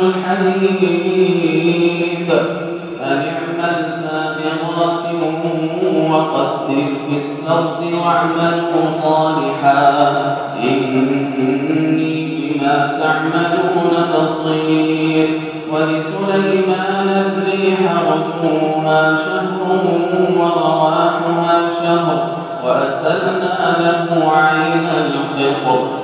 الحديد. أن اعمل سابغات وقدر في السرد واعملوا صالحا. إني بما تعملون بصير. ولسليمان الريح غدوها شهر ورواحها شهر. وأسلنا له عين القطر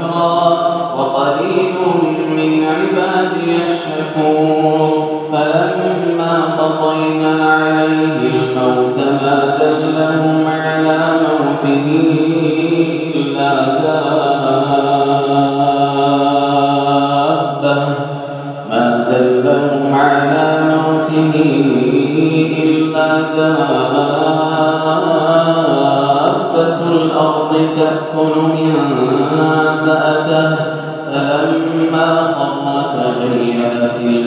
나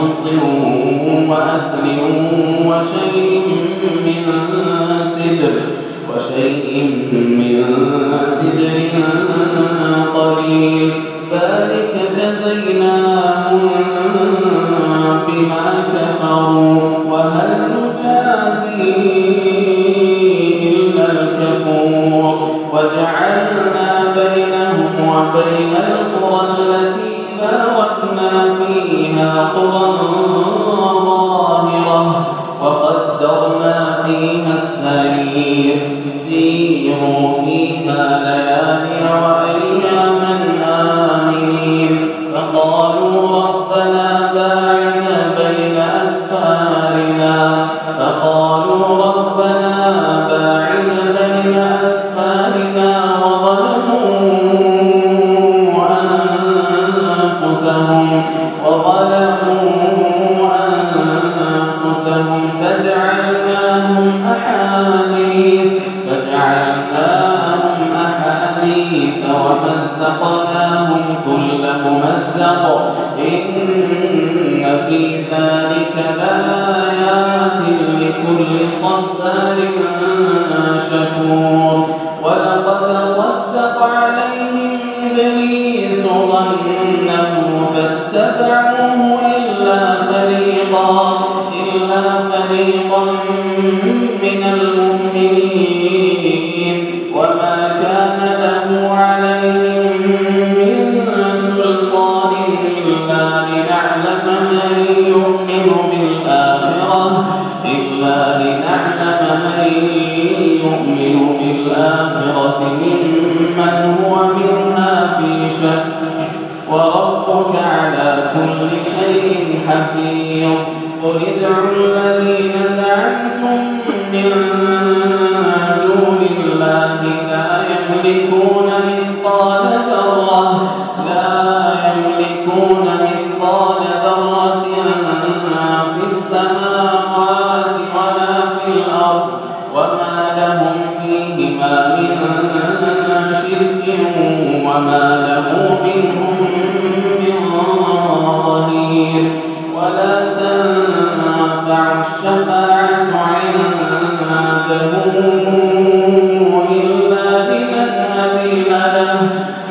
خمط وأثل وشيء ممن هو منها في شك وربك على كل شيء حفيظ قل ادعوا الذين زعمتم من دون الله لا يملكون مثقال وما له منهم من ظهير. ولا تنفع الشفاعة عنده إلا لمن أذن له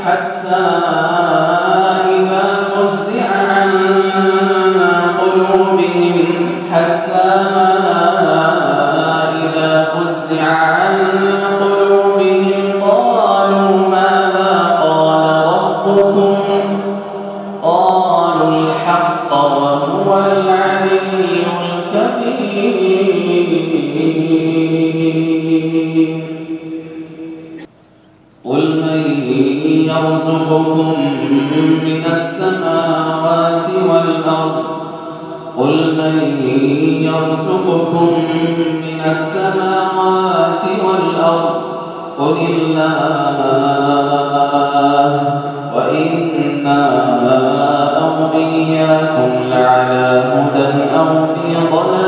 حتى قالوا الحق وهو العلي الكبير. قل من يرزقكم من السماوات والأرض؟ قل من يرزقكم من السماوات والأرض؟ قل الله أو إياكم لعلى هدى أو في ضلال